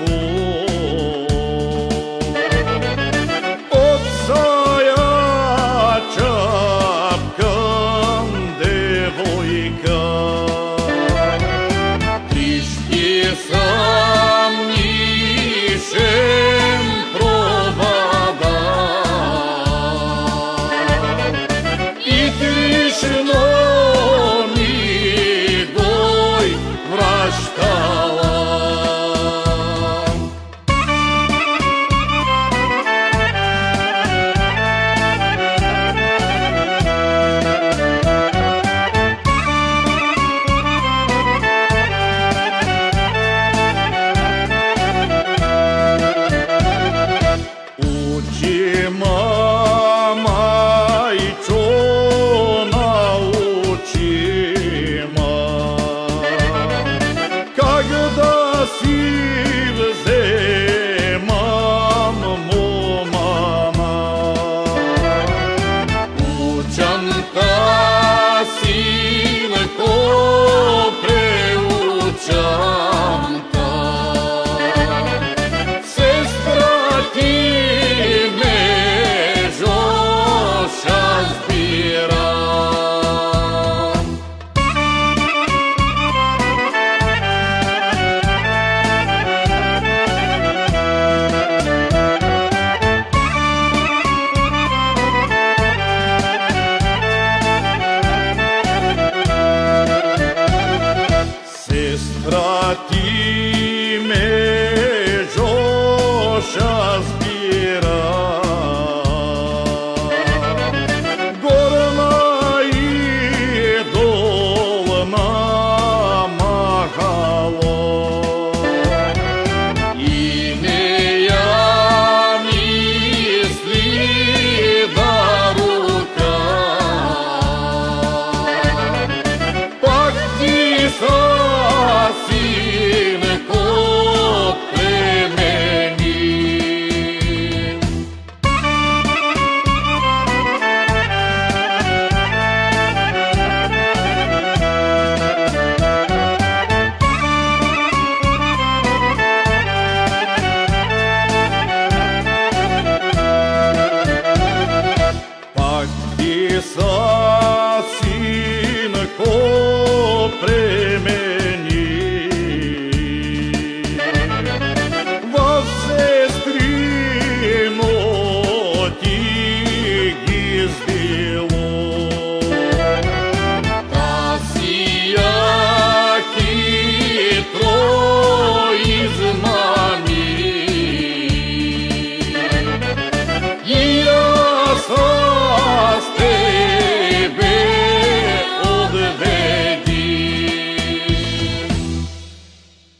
Oh. 心。